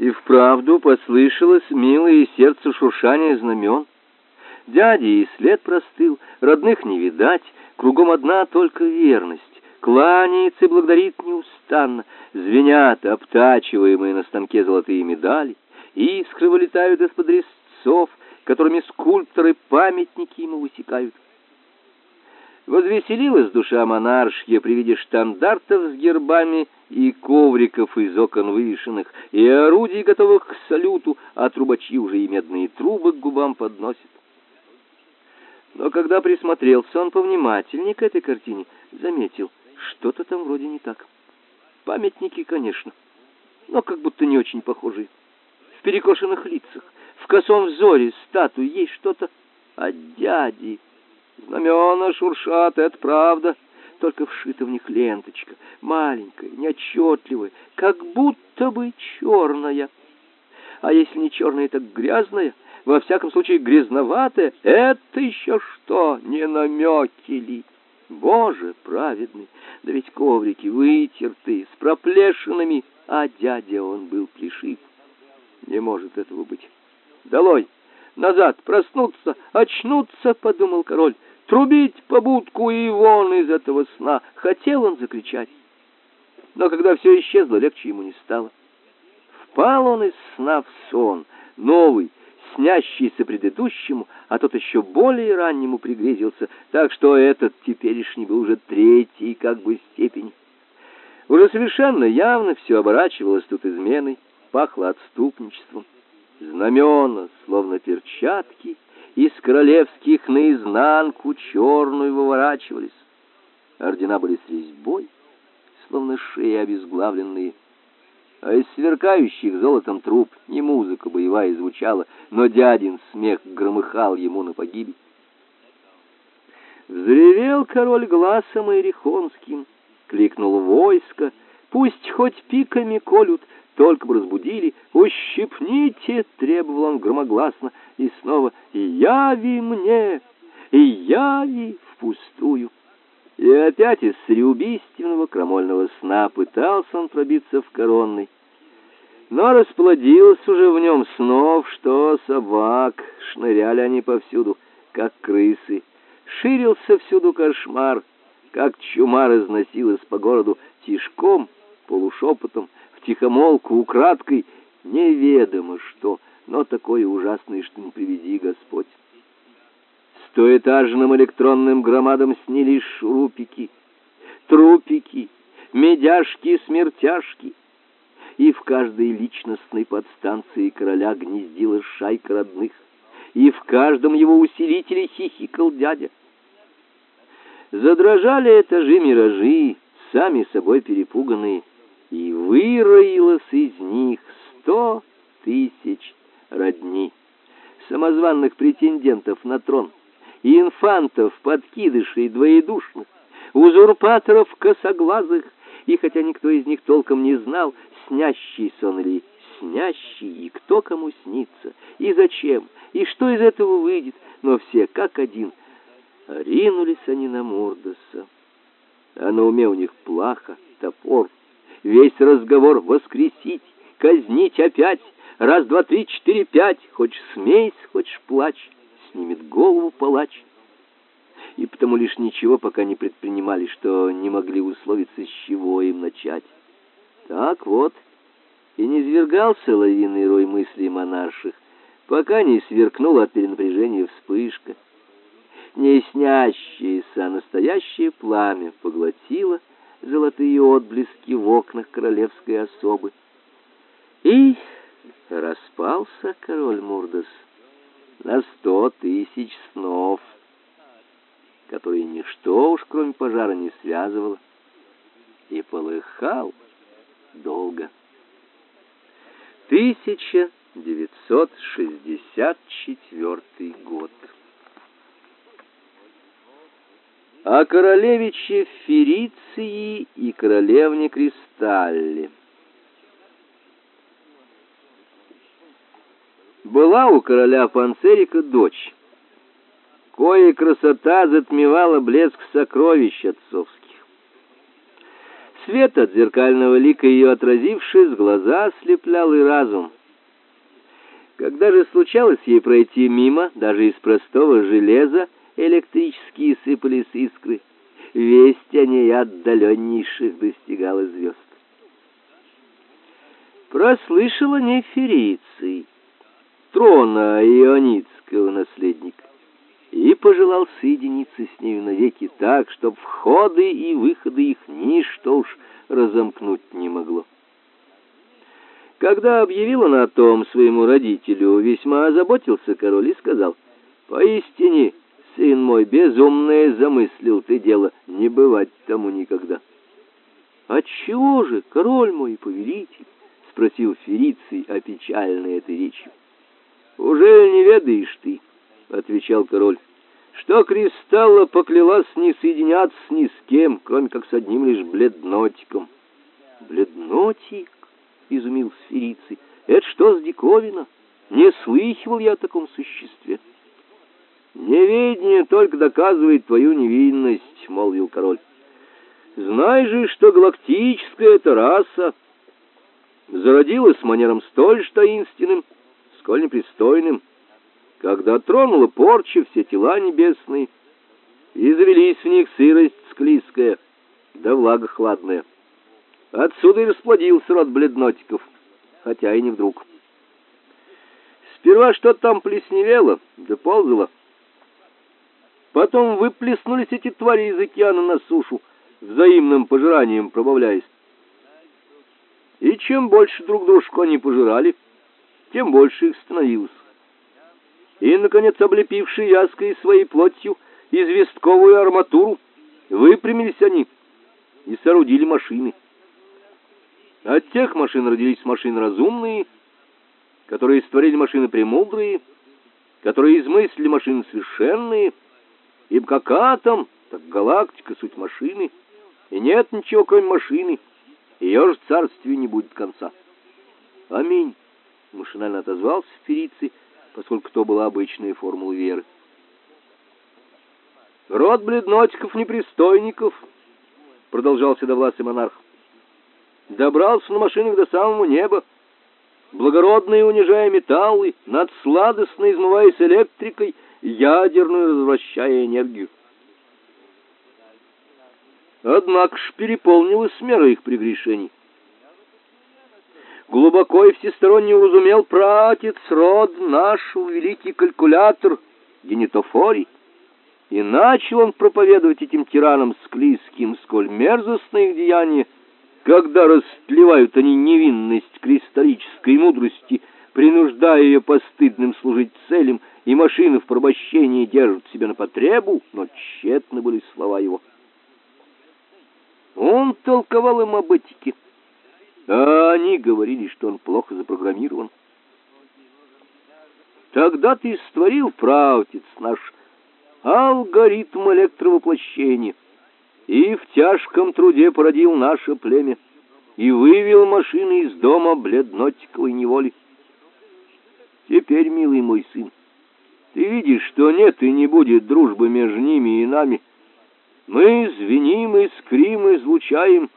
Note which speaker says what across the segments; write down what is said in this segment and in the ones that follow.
Speaker 1: И вправду послышалось милое сердцу шуршание знамен. Дяди и след простыл, родных не видать, кругом одна только верность. Кланяется и благодарит неустанно, звенят обтачиваемые на станке золотые медали, искры вылетают из-под резцов, которыми скульпторы памятники ему высекают. Возвеселилась душа монаршья при виде штандартов с гербами и ковриков из окон вывешенных, и орудий, готовых к салюту, а трубачи уже и медные трубы к губам подносят. Но когда присмотрелся он повнимательнее к этой картине, заметил, что-то там вроде не так. Памятники, конечно, но как будто не очень похожие. В перекошенных лицах, в косом взоре статуи есть что-то от дяди, Знамена шуршат, это правда, только вшита в них ленточка, маленькая, неотчетливая, как будто бы черная. А если не черная, так грязная, во всяком случае грязноватая. Это еще что, не намеки ли? Боже праведный, да ведь коврики вытертые, с проплешинами, а дядя он был плешив. Не может этого быть. Долой! Назад, проснуться, очнуться, подумал король трубить по будку и вон из этого сна. Хотел он закричать, но когда все исчезло, легче ему не стало. Впал он из сна в сон, новый, снящийся предыдущему, а тот еще более раннему пригрезился, так что этот теперешний был уже третий как бы степень. Уже совершенно явно все оборачивалось тут изменой, пахло отступничеством. Знамена, словно перчатки, из королевских наизнанку черную выворачивались. Ордена были с резьбой, словно шеи обезглавленные, а из сверкающих золотом труб не музыка боевая звучала, но дядин смех громыхал ему на погибель. Взревел король глазом Иерихонским, кликнул войско, пусть хоть пиками колют, только бы разбудили, ущипните, требовал он громогласно, и снова яви мне, и яви впустую. И опять из среубийственного крамольного сна пытался он пробиться в коронный. Но расплодилось уже в нем снов, что собак, шныряли они повсюду, как крысы. Ширился всюду кошмар, как чума разносилась по городу тишком, полушепотом, втихомолку, украдкой, неведомо что, но такое ужасное, что не приведи Господь. Стоэтажным электронным громадам снились шурупики, трупики, медяшки-смертяшки, и в каждой личностной подстанции короля гнездилась шайка родных, и в каждом его усилителе хихикал дядя. Задрожали этажи миражи, сами собой перепуганные, и выроилось из них сто тысяч родни, самозванных претендентов на трон, инфантов, подкидышей двоедушных, узурпаторов косоглазых, и хотя никто из них толком не знал, снящий сон или снящий, и кто кому снится, и зачем, и что из этого выйдет, но все как один ринулись они на Мордоса. А на уме у них плаха, топор, весь разговор воскресить, казнить опять, раз, два, три, четыре, пять, хочешь смейся, хочешь плачь, снимет голову палач. И потому лишь ничего пока не предпринимали, что не могли условиться, с чего им начать. Так вот, и не свергался лавинный рой мыслей монарших, пока не сверкнула от перенапряжения вспышка. Не снящееся, а настоящее пламя поглотило золотые отблески в окнах королевской особы. И распался король Мурдос на сто тысяч снов, которые ничто уж кроме пожара не связывало, и полыхал долго. 1964 год о королевиче Фериции и королевне Кристалле. Была у короля Панцерика дочь, кое красота затмевала блеск сокровищ отцовских. Свет от зеркального лика ее отразившись, глаза ослеплял и разум. Когда же случалось ей пройти мимо, даже из простого железа электрические сыпались искры, весть о ней отдаленнейших достигала звезд. Прослышала нефериций, трона ионитского наследника, и пожелал соединиться с нею навеки так, чтоб входы и выходы их ничто уж разомкнуть не могло. Когда объявил он о том своему родителю, весьма озаботился король и сказал, «Поистине, сын мой, безумное замыслил ты дело, не бывать тому никогда». «Отчего же, король мой повелитель?» — спросил Фериций, опечальный этой речью. «Уже не ведаешь ты?» — отвечал король, — что Кристалла поклялась не соединяться ни с кем, кроме как с одним лишь бледнотиком. «Бледнотик?» — изумился Фериций. «Это что с диковина? Не слыхивал я о таком существе». «Неведение только доказывает твою невинность», — молвил король. «Знай же, что галактическая эта раса зародилась с манером столь же таинственным, сколь непристойным, когда тронула порча все тела небесные, и завелись в них сырость склизкая, да влага хладная. Отсюда и расплодился род бледнотиков, хотя и не вдруг. Сперва что-то там плесневело, да ползало. Потом выплеснулись эти твари из океана на сушу, взаимным пожиранием пробавляясь. И чем больше друг дружку они пожирали, тем больше их становилось и, наконец, облепившие яской своей плотью известковую арматуру, выпрямились они и соорудили машины. От тех машин родились машины разумные, которые створили машины премудрые, которые измыслили машины совершенные, ибо как атом, так галактика суть машины, и нет ничего, кроме машины, ее же царствию не будет конца. Аминь, машинально отозвался Фериций, поскольку то была обычная формула веры. Род бледнотиков непристойников, продолжал седовласый монарх, добрался на машинах до самого неба, благородные унижая металлы, надсладостно измываясь электрикой, ядерную развращая энергию. Однако ж переполнилась мера их прегрешений глубоко и всесторонне уразумел пратец род наш, великий калькулятор генетофорий, и начал он проповедовать этим тиранам склизким, сколь мерзостно их деяние, когда растлевают они невинность кристаллической мудрости, принуждая ее постыдным служить целям, и машины в порабощении держат себя на потребу, но тщетны были слова его. Он толковал им об этике, а они говорили, что он плохо запрограммирован. Тогда ты створил, правтец наш, алгоритм электровоплощения и в тяжком труде породил наше племя и вывел машины из дома бледнотиковой неволи. Теперь, милый мой сын, ты видишь, что нет и не будет дружбы между ними и нами. Мы звеним, искрим, излучаем,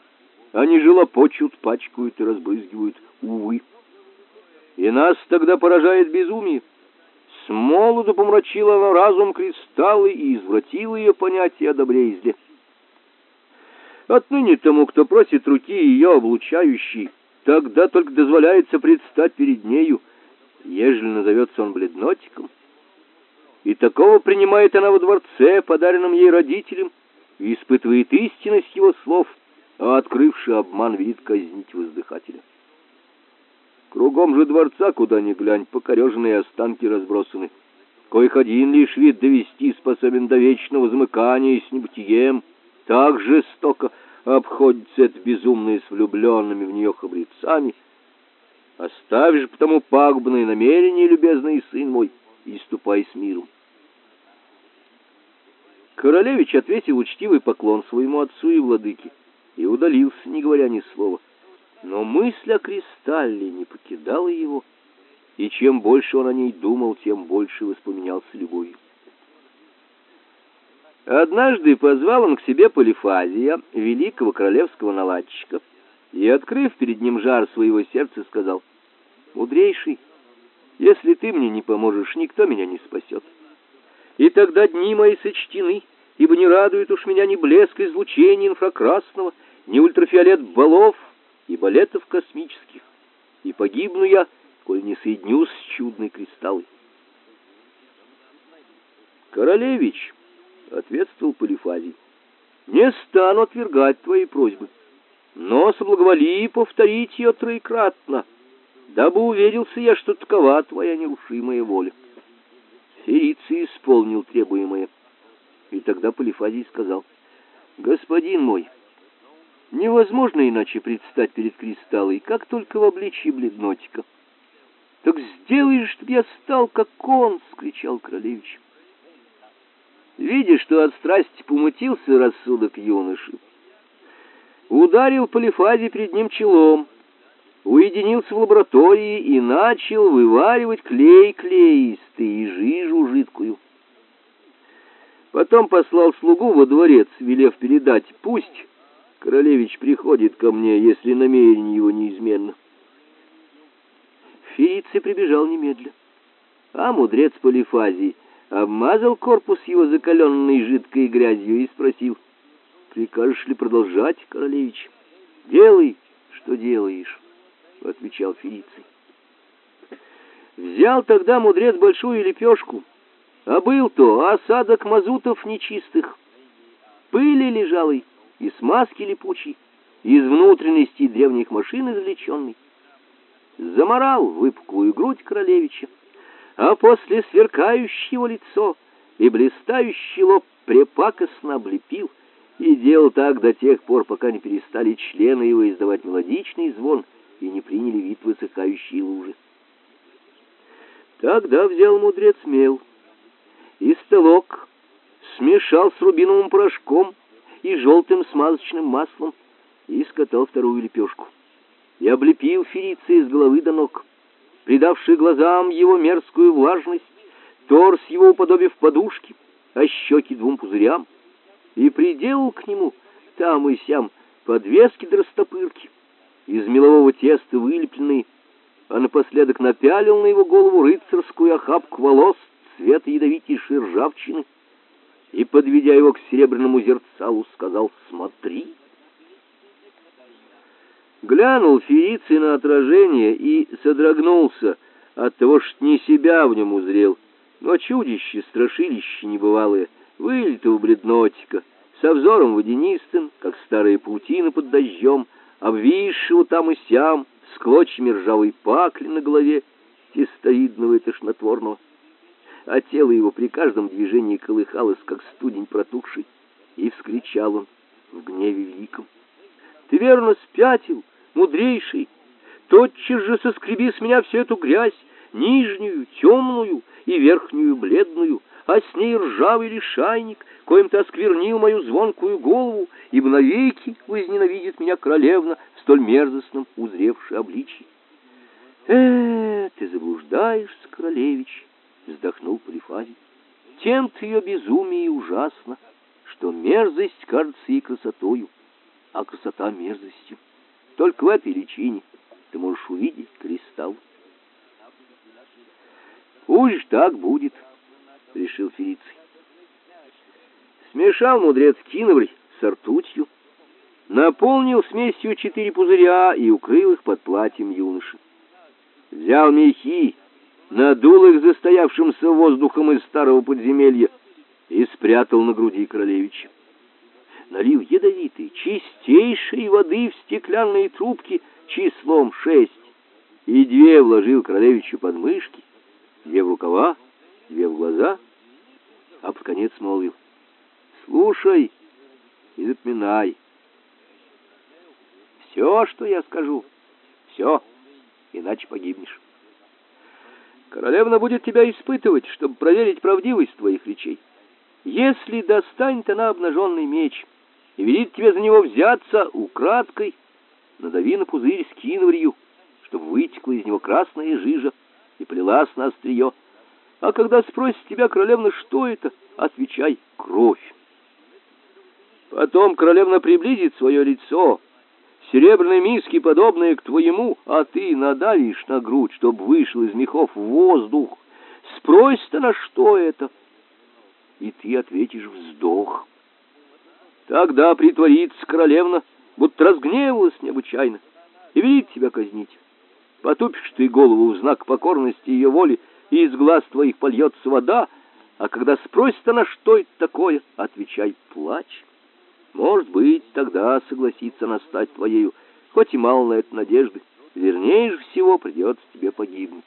Speaker 1: они желопочут, пачкают и разбрызгивают, увы. И нас тогда поражает безумие. С молоду помрачило оно разум кристаллы и извратило ее понятие о добре и зле. Отныне тому, кто просит руки ее облучающей, тогда только дозволяется предстать перед нею, ежели назовется он бледнотиком. И такого принимает она во дворце, подаренном ей родителям, и испытывает истинность его слов — а открывший обман видит казнить воздыхателя. Кругом же дворца, куда ни глянь, покореженные останки разбросаны. Коих один лишь вид довести способен до вечного замыкания с небытием, так жестоко обходится это безумное с влюбленными в нее храбрецами. Оставь же потому пагубные намерения, любезный сын мой, и ступай с миром. Королевич ответил учтивый поклон своему отцу и владыке и удалился, не говоря ни слова. Но мысль о кристалле не покидала его, и чем больше он о ней думал, тем больше воспоминался любовью. Однажды позвал он к себе Полифазия, великого королевского наладчика, и, открыв перед ним жар своего сердца, сказал, «Мудрейший, если ты мне не поможешь, никто меня не спасет. И тогда дни мои сочтены, ибо не радует уж меня ни блеск излучения инфракрасного, ни ультрафиолет балов и балетов космических. И погибну я, коль не соединюсь с чудной кристаллой. Королевич, ответствовал Полифазий, не стану отвергать твои просьбы, но соблаговоли повторить ее троекратно, дабы уверился я, что такова твоя нерушимая воля. Фериций исполнил требуемое. И тогда Полифазий сказал, «Господин мой, невозможно иначе предстать перед кристаллой, как только в обличье бледнотика». «Так сделай, чтоб я стал, как он!» — скричал королевич. Видя, что от страсти помутился рассудок юноши, ударил Полифазий перед ним челом, уединился в лаборатории и начал вываривать клей клеистый и жижу жидкую. Потом послал слугу во дворец, велев передать, пусть королевич приходит ко мне, если намерение его неизменно. Фериций прибежал немедля, а мудрец Полифазий обмазал корпус его закаленной жидкой грязью и спросил, «Прикажешь ли продолжать, королевич?» «Делай, что делаешь», — отвечал Фериций. Взял тогда мудрец большую лепешку, а был то осадок мазутов нечистых, пыли лежалой и смазки липучей, из внутренностей древних машин извлеченной. Заморал выпуклую грудь королевича, а после сверкающего лицо и блистающий лоб препакостно облепил и делал так до тех пор, пока не перестали члены его издавать мелодичный звон и не приняли вид высыхающей лужи. Тогда взял мудрец мел и столок, смешал с рубиновым порошком и желтым смазочным маслом и скатал вторую лепешку. И облепил фериции с головы до ног придавший глазам его мерзкую влажность, торс его уподобив подушки, а щеки двум пузырям, и приделал к нему там и сям подвески до растопырки, из мелового теста вылепленные, а напоследок напялил на его голову рыцарскую охапку волос цвета ядовитейшей ржавчины и, подведя его к серебряному зерцалу, сказал «Смотри». Глянул Фериций на отражение и содрогнулся от того, что не себя в нем узрел, но чудище, страшилище небывалое, вылитого бледнотика, со взором водянистым, как старая паутина под дождем, обвисшего там и сям, с клочьями ржавой пакли на голове, тестовидного и тошнотворного. А тело его при каждом движении колыхалось, как студень протухший, и вскричал он в гневе великом. «Ты верно спятил!» Мудрейший, тотчас же соскреби с меня всю эту грязь, нижнюю, темную и верхнюю, бледную, а с ней ржавый лишайник, коим ты осквернил мою звонкую голову, ибо навеки возненавидит меня королевна в столь мерзостном узревшей обличии. «Э, ты заблуждаешься, королевич!» — вздохнул Полифазий. «Тем-то ее безумие ужасно, что мерзость кажется ей красотою, а красота мерзостью. Только в этой личине ты можешь увидеть кристалл. Пусть так будет, решил Фериций. Смешал мудрец киноврь с ртутью, наполнил смесью четыре пузыря и укрыл их под платьем юноши. Взял мехи, надул их застоявшимся воздухом из старого подземелья и спрятал на груди королевича налил ядовитой, чистейшей воды в стеклянные трубки числом шесть, и две вложил королевичу под мышки, две в рукава, две в глаза, а под конец молвил, «Слушай и запоминай. Все, что я скажу, все, иначе погибнешь. Королевна будет тебя испытывать, чтобы проверить правдивость твоих речей. Если достанет она обнаженный меч» и велит тебе за него взяться украдкой, надави на пузырь с киноврью, чтобы вытекла из него красная жижа и полилась на острие. А когда спросит тебя королевна, что это, отвечай «кровь». Потом королевна приблизит свое лицо, серебряной миски, подобное к твоему, а ты надавишь на грудь, чтоб вышел из мехов воздух. Спрось-то на что это? И ты ответишь вздох. Тогда притворится королевна, будто разгневалась необычайно, и велит тебя казнить. Потупишь ты голову в знак покорности ее воли, и из глаз твоих польется вода, а когда спросит она, что это такое, отвечай, плачь. Может быть, тогда согласится она стать твоею, хоть и мало на это надежды. Вернее же всего придется тебе погибнуть.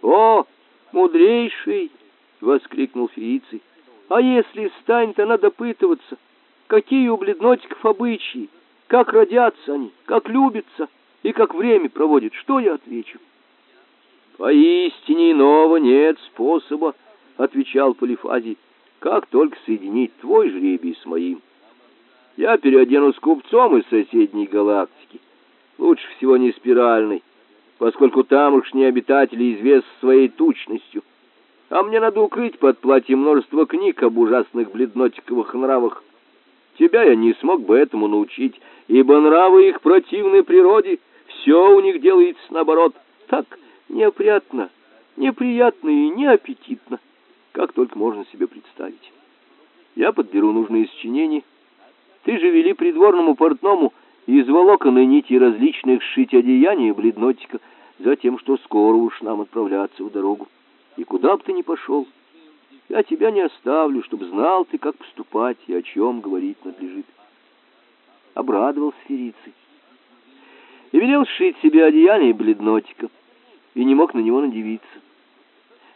Speaker 1: «О, мудрейший!» — воскликнул Фериций. «А если станет она допытываться, какие у бледнотиков обычаи, как родятся они, как любятся и как время проводят, что я отвечу?» «Поистине иного нет способа», — отвечал Полифазий, — «как только соединить твой жребий с моим». Я переоденусь купцом из соседней галактики. Лучше всего не спиральный, поскольку тамошние обитатели известны своей тучностью. А мне надо укрыть под платье множество книг об ужасных бледнотиковых нравах. Тебя я не смог бы этому научить, ибо нравы их противны природе, все у них делается наоборот, так неопрятно, неприятно и неаппетитно, как только можно себе представить. Я подберу нужные сочинения, ты же вели придворному портному из волокон и нити различных сшить одеяния бледнотика, за тем, что скоро уж нам отправляться в дорогу. И куда б ты ни пошел, я тебя не оставлю, чтобы знал ты, как поступать и о чем говорить надлежит. Обрадовался Ферицей и велел сшить себе одеяние бледнотика, и не мог на него надевиться.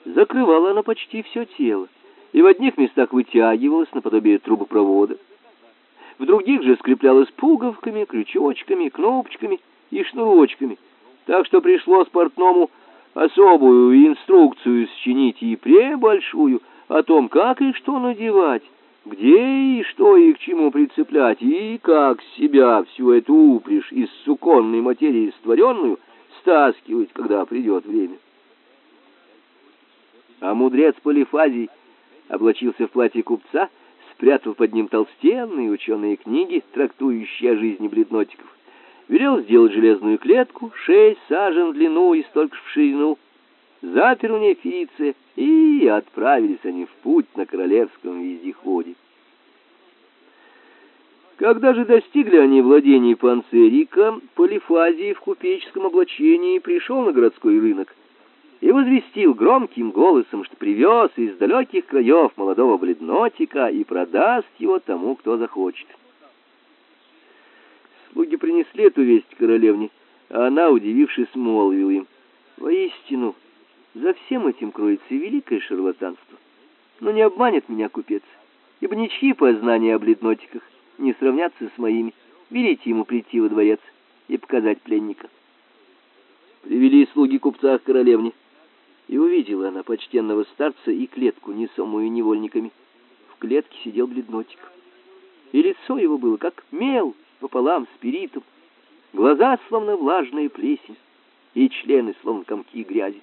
Speaker 1: Закрывала она почти все тело, и в одних местах вытягивалась наподобие трубопровода, в других же скреплялась пуговками, крючочками, кнопочками и шнурочками, так что пришлось портному особую инструкцию счинить и пребольшую о том, как и что надевать, где и что и к чему прицеплять, и как себя всю эту упряжь из суконной материи створенную стаскивать, когда придет время. А мудрец Полифазий облачился в платье купца — спрятал под ним толстенные ученые книги, трактующие о жизни бледнотиков, велел сделать железную клетку, шесть сажен в длину и столько в ширину, запер Фериция, и отправились они в путь на королевском вездеходе. Когда же достигли они владений Панцерика, Полифазий в купеческом облачении пришел на городской рынок и возвестил громким голосом, что привез из далеких краев молодого бледнотика и продаст его тому, кто захочет. Слуги принесли эту весть королевне, а она, удивившись, молвила им, «Воистину, за всем этим кроется великое шарлатанство. Но не обманет меня купец, ибо ничьи познания о бледнотиках не сравнятся с моими. Велите ему прийти во дворец и показать пленника». Привели слуги купца к королевне. И увидела она почтенного старца и клетку, несомую невольниками. В клетке сидел бледнотик. И лицо его было как мел пополам с перитом, глаза словно влажная плесень, и члены словно комки грязи.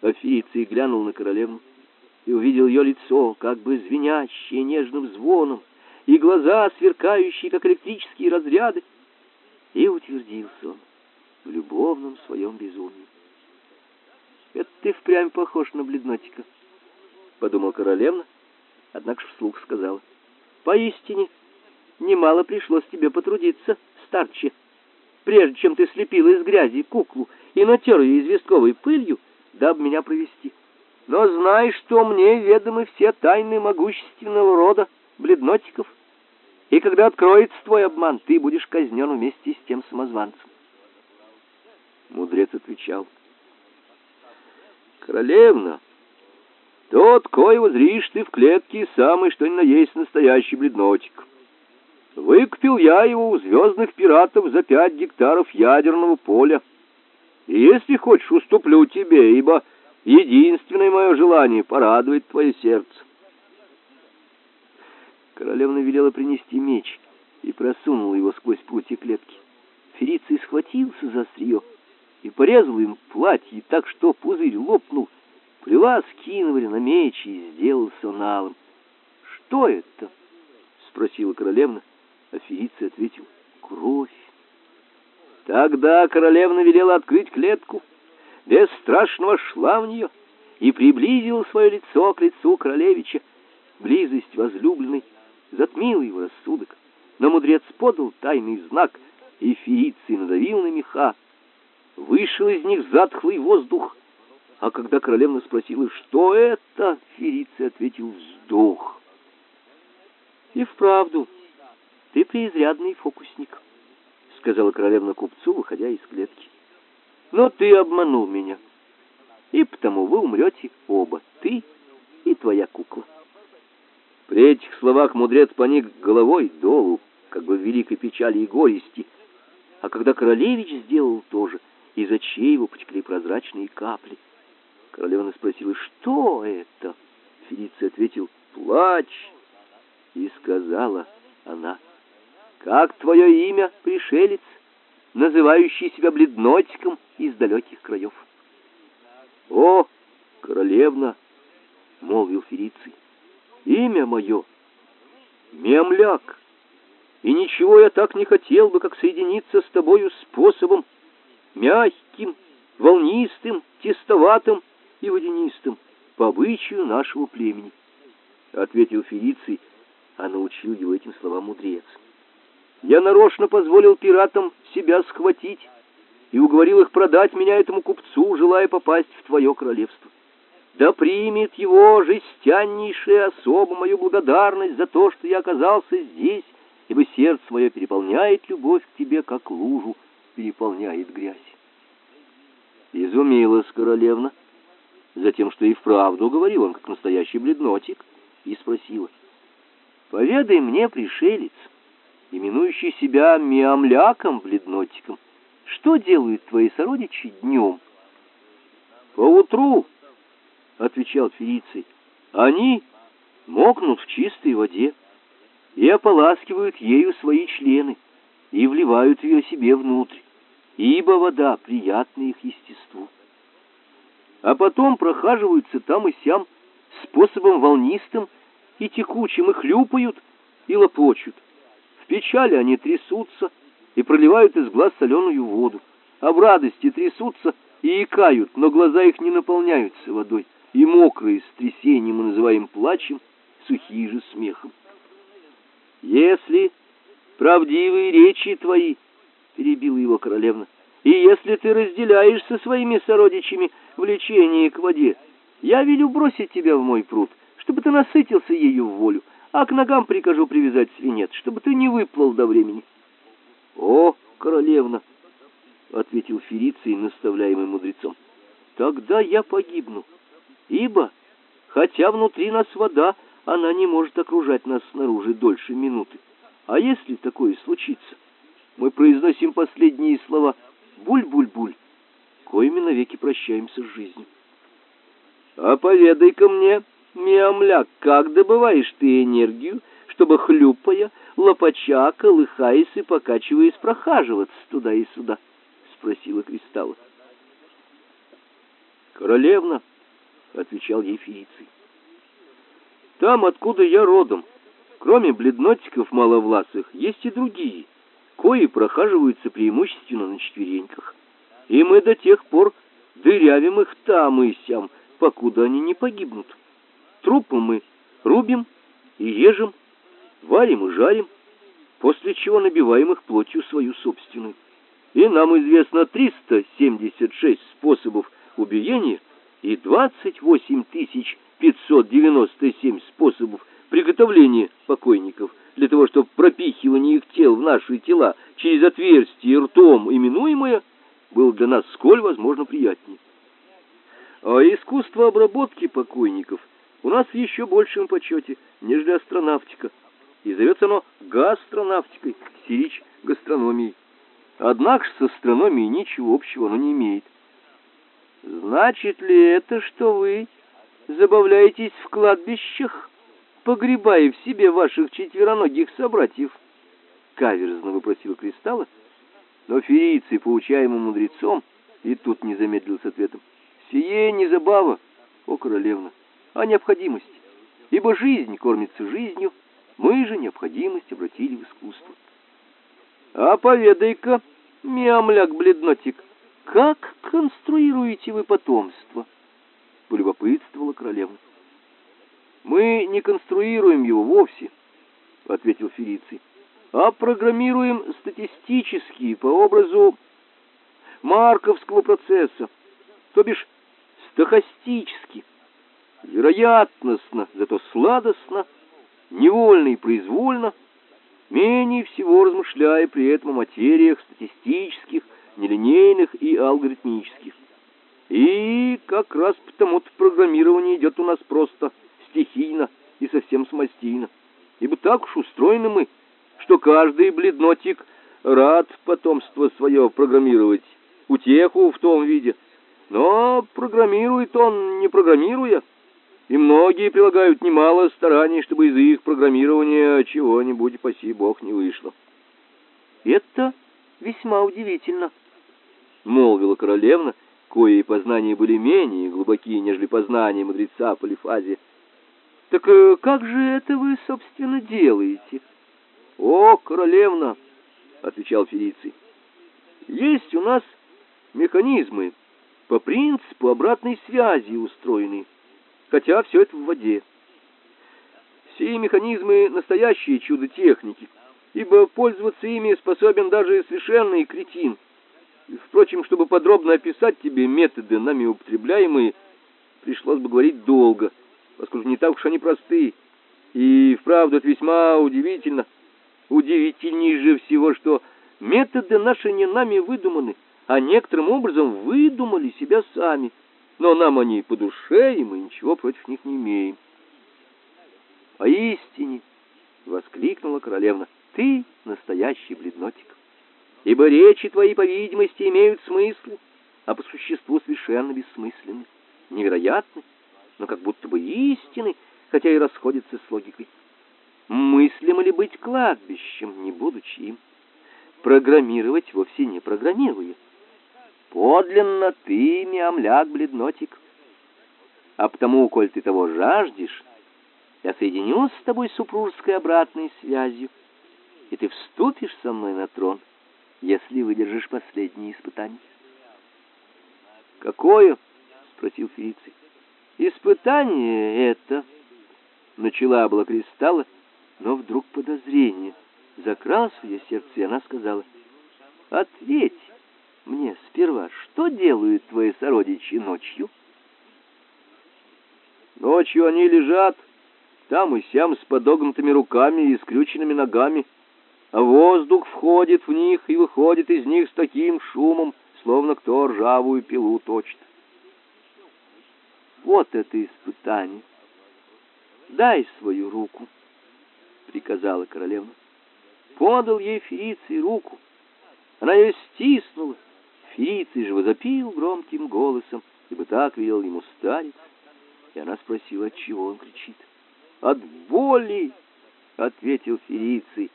Speaker 1: Афирицей глянул на королевну и увидел ее лицо, как бы звенящее нежным звоном, и глаза, сверкающие, как электрические разряды, и утвердился он в любовном своем безумии. Это ты впрямь похож на бледнотика, подумал королевна, однако ж вслух сказала: "Поистине немало пришлось тебе потрудиться, старче, прежде чем ты слепила из грязи куклу и натер ее известковой пылью, дабы меня провести. Но знай, что мне ведомы все тайны могущественного рода бледнотиков, и когда откроется твой обман, ты будешь казнен вместе с тем самозванцем. Мудрец отвечал: Королевна, тот, коего зришь ты в клетке, самый что ни на есть настоящий бледнотик. Выкупил я его у звездных пиратов за пять гектаров ядерного поля. И если хочешь, уступлю тебе, ибо единственное мое желание порадовать твое сердце. Королевна велела принести меч и просунула его сквозь прутья клетки. Фериций схватился за острие и порезал им платье так, что пузырь лопнул. Плела скинули на меч и сделался налом. Что это? спросила королевна, а Фериция ответил: "Кровь". Тогда королевна велела открыть клетку, бесстрашно вошла в нее и приблизила свое лицо к лицу королевича. Близость возлюбленной затмила его рассудок, но мудрец подал тайный знак, и Фериций надавил на меха. Вышел из них затхлый воздух, а когда королевна спросила, что это, Фериций ответил вздох. И вправду, ты преизрядный фокусник, сказала королевна купцу, выходя из клетки. Но ты обманул меня, и потому вы умрете оба, ты и твоя кукла. При этих словах мудрец поник головой долу, как бы в великой печали и горести, а когда королевич сделал то же, из очей его потекли прозрачные капли. Королева спросила, что это? Фелиция ответил, плачь. И сказала она, как твое имя, пришелец, называющий себя бледнотиком из далеких краев? О, королевна, молвил Фериций, имя мое Мемляк. И ничего я так не хотел бы, как соединиться с тобою способом мягким, волнистым, тестоватым и водянистым по обычаю нашего племени, ответил Фелиций, а научил его этим словам мудрец. Я нарочно позволил пиратам себя схватить и уговорил их продать меня этому купцу, желая попасть в твое королевство. Да примет его жестяннейшая особа мою благодарность за то, что я оказался здесь, ибо сердце мое переполняет любовь к тебе, как лужу переполняет грязь. Изумилась королевна, затем, что и вправду говорил он, как настоящий бледнотик, и спросила, «Поведай мне, пришелец, именующий себя миамляком бледнотиком, что делают твои сородичи днем?» «Поутру», — отвечал Фериций, — «они мокнут в чистой воде и ополаскивают ею свои члены и вливают ее себе внутрь, ибо вода приятна их естеству. А потом прохаживаются там и сям способом волнистым и текучим, и хлюпают, и лопочут. Печали они трясутся и проливают из глаз соленую воду, а в радости трясутся и икают, но глаза их не наполняются водой, и мокрые с трясением мы называем плачем, сухие же смехом. Если правдивые речи твои, перебила его королевна, и если ты разделяешь со своими сородичами влечение к воде, я велю бросить тебя в мой пруд, чтобы ты насытился ею в волю, а к ногам прикажу привязать свинец, чтобы ты не выплыл до времени. О, королевна, ответил Фериций, наставляемый мудрецом. Тогда я погибну, ибо хотя внутри нас вода, она не может окружать нас снаружи дольше минуты. А если такое случится, мы произносим последние слова «буль-буль-буль», коими навеки прощаемся с жизнью. А поведай-ка мне, Миамляк, как добываешь ты энергию, чтобы хлюпая, лопача, колыхаясь и покачиваясь, прохаживаться туда и сюда? спросила Кристалла. Королевна, отвечал ей Фериций. Там, откуда я родом, кроме бледнотиков маловласых, есть и другие, кои прохаживаются преимущественно на четвереньках. И мы до тех пор дырявим их там и сям, покуда они не погибнут. Трупы мы рубим и режем, варим и жарим, после чего набиваем их плотью свою собственную. И нам известно 376 способов убиения и 28 тысяч 597 способов приготовления покойников для того, чтобы пропихивание их тел в наши тела через отверстие ртом, именуемое, было для нас сколь возможно приятнее. А искусство обработки покойников у нас в еще большем почете, нежели астронавтика, и зовется оно гастронавтикой, сирич гастрономией. Однако с астрономией ничего общего оно не имеет. Значит ли это, что вы забавляетесь в кладбищах, погребая в себе ваших четвероногих собратьев? Каверзно выпросил Кристалла, но Фериций, поучаемый мудрецом, и тут не замедлил с ответом. Сие не забава, о королевна, а необходимость, ибо жизнь кормится жизнью, Мы же необходимость обратили в искусство. А поведай-ка, миамляк бледнотик, как конструируете вы потомство? Полюбопытствовала королева. Мы не конструируем его вовсе, ответил Фериций, а программируем статистически по образу марковского процесса, то бишь стохастически, вероятностно, зато сладостно, невольно и произвольно, менее всего размышляя при этом о материях статистических, нелинейных и алгоритмических. И как раз потому-то программирование идет у нас просто стихийно и совсем самостийно. Ибо так уж устроены мы, что каждый бледнотик рад потомство свое программировать, утеху в том виде. Но программирует он, не программируя, и многие прилагают немало стараний, чтобы из их программирования чего-нибудь, паси бог, не вышло. Это весьма удивительно, молвила королевна, кои познания были менее глубокие, нежели познания мудреца Полифазия. Так э, как же это вы, собственно, делаете? О, королевна, отвечал Фериций. Есть у нас механизмы по принципу обратной связи устроенные хотя все это в воде. Все механизмы — настоящие чудо техники, ибо пользоваться ими способен даже совершенный кретин. Впрочем, чтобы подробно описать тебе методы, нами употребляемые, пришлось бы говорить долго, поскольку не так уж они просты. И вправду это весьма удивительно. Удивительнее же всего, что методы наши не нами выдуманы, а некоторым образом выдумали себя сами но нам они по душе, и мы ничего против них не имеем. Поистине, воскликнула королевна, ты настоящий бледнотик. Ибо речи твои, по видимости, имеют смысл, а по существу совершенно бессмысленны, невероятны, но как будто бы истины, хотя и расходятся с логикой. Мыслимо ли быть кладбищем, не будучи им? Программировать вовсе не программируя Подлинно ты, миамляк бледнотик. А потому, коль ты того жаждешь, я соединюсь с тобой супружеской обратной связью, и ты вступишь со мной на трон, если выдержишь последние испытания. Какое? спросил Фериций. Испытание это начала была кристалла, но вдруг подозрение закралось в ее сердце, и она сказала: "Ответь мне сперва, что делают твои сородичи ночью? Ночью они лежат там и сям с подогнутыми руками и скрюченными ногами, а воздух входит в них и выходит из них с таким шумом, словно кто ржавую пилу точит. Вот это испытание. Дай свою руку, приказала королева. Подал ей Фериций руку. Она ее стиснула, Фериций же возопил громким голосом, ибо так велел ему старец. И она спросила, от чего он кричит. «От боли!» — ответил Фериций.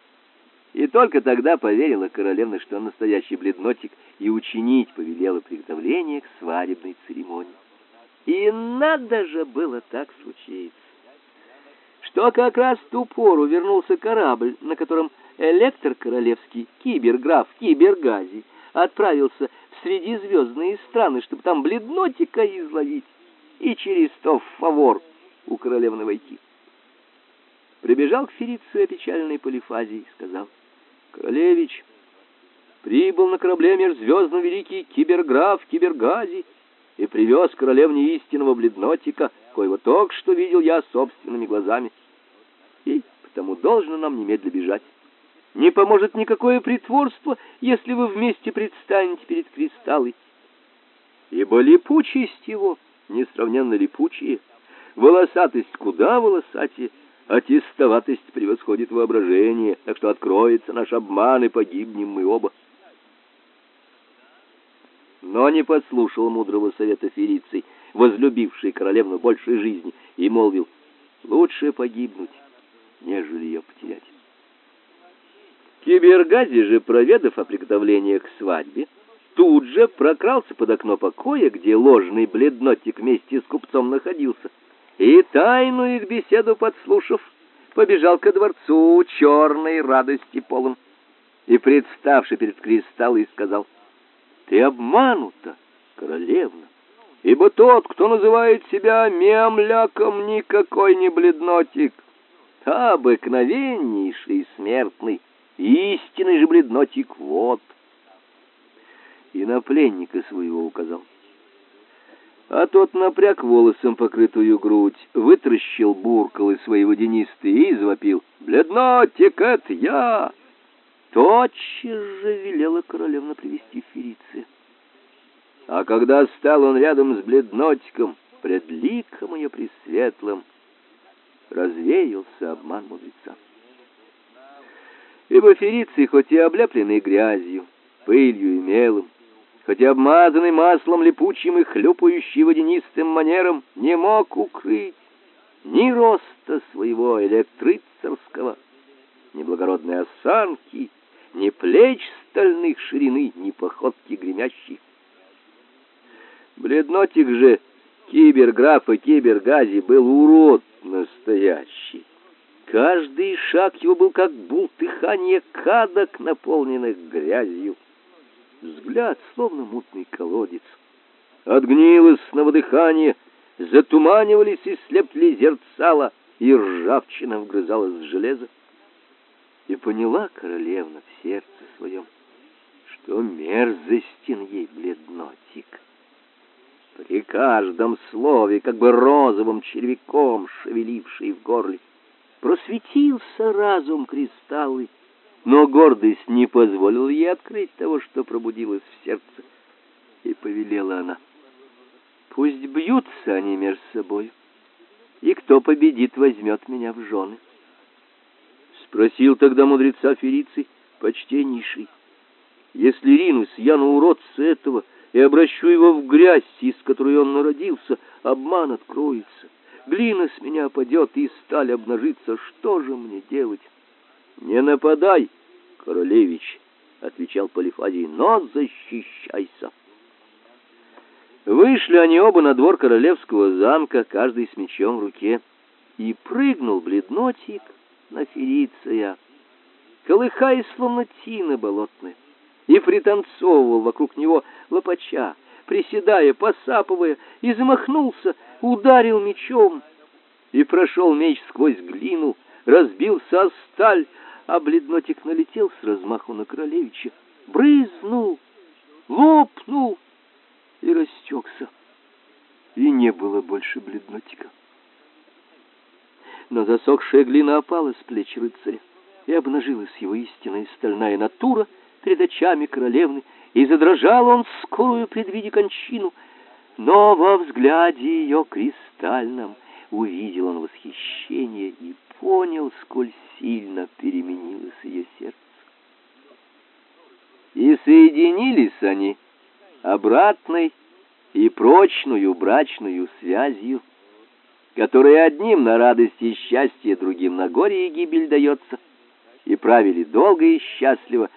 Speaker 1: И только тогда поверила королевна, что он настоящий бледнотик, и учинить повелела приготовление к свадебной церемонии. И надо же было так случиться, что как раз в ту пору вернулся корабль, на котором электр королевский, киберграф Кибергази, отправился среди звездные страны, чтобы там бледнотика изловить и через то в фавор у королевны войти. Прибежал к Ферицию опечаленный Полифазий и сказал, «Королевич, прибыл на корабле межзвездно великий киберграф Кибергази и привез королевне истинного бледнотика, коего только что видел я собственными глазами. И потому должно нам немедля бежать. Не поможет никакое притворство, если вы вместе предстанете перед кристаллой. Ибо липучесть его несравненно липучее, волосатость куда волосатее, а тестоватость превосходит воображение, так что откроется наш обман, и погибнем мы оба. Но не послушал мудрого совета Фериций, возлюбивший королевну большей жизни, и молвил, лучше погибнуть, нежели ее потерять. Кибергази же, проведав о приготовлениях к свадьбе, тут же прокрался под окно покоя, где ложный бледнотик вместе с купцом находился, и тайну их беседу подслушав, побежал ко дворцу черной радости полон. И, представший перед кристаллой, сказал, «Ты обманута, королевна, ибо тот, кто называет себя мемляком, никакой не бледнотик, а обыкновеннейший смертный, истинный же бледнотик вот». И на пленника своего указал. А тот напряг волосом покрытую грудь, вытращил буркалы свои водянистые и завопил. «Бледнотик, это я!» Тотчас же велела королевна привести Фериция. А когда стал он рядом с бледнотиком, пред ликом ее пресветлым, развеялся обман мудреца. Ибо Фериций, хоть и облепленный грязью, пылью и мелом, хотя обмазанный маслом липучим и хлюпающий водянистым манером, не мог укрыть ни роста своего электрицарского, ни благородной осанки, ни плеч стальных ширины, ни походки гремящей. Бледнотик же киберграфа кибергази был урод настоящий. Каждый шаг его был как бултыхание кадок, наполненных грязью взгляд словно мутный колодец. От гнилостного дыхания затуманивались и слепли зерцала, и ржавчина вгрызалась в железо. И поняла королевна в сердце своем, что мерзостен ей бледнотик. При каждом слове, как бы розовым червяком, шевеливший в горле, просветился разум кристаллы, но гордость не позволила ей открыть того, что пробудилось в сердце. И повелела она: "Пусть бьются они между собой, и кто победит, возьмет меня в жены". Спросил тогда мудреца Фериций, почтеннейший: "Если ринусь я на уродца этого и обращу его в грязь, из которой он народился, обман откроется, глина с меня падет и сталь обнажится, что же мне делать?" Не нападай, королевич, отвечал Полифадий, но защищайся. Вышли они оба на двор королевского замка, каждый с мечом в руке, и прыгнул бледнотик на Фериция, колыхаясь словно тина болотная, и пританцовывал вокруг него лопача, приседая, посапывая, и замахнулся, ударил мечом, и прошел меч сквозь глину, разбился о сталь, а бледнотик налетел с размаху на королевича, брызнул, лопнул и растекся. И не было больше бледнотика. Но засохшая глина опала с плеч рыцаря, и обнажилась его истинная стальная натура перед очами королевны, и задрожал он скорую предвидя кончину, но во взгляде ее кристальном увидел он восхищение и понял, сколь сильно переменилось ее сердце. И соединились они обратной и прочную брачную связью, которая одним на радость и счастье, другим на горе и гибель дается, и правили долго и счастливо,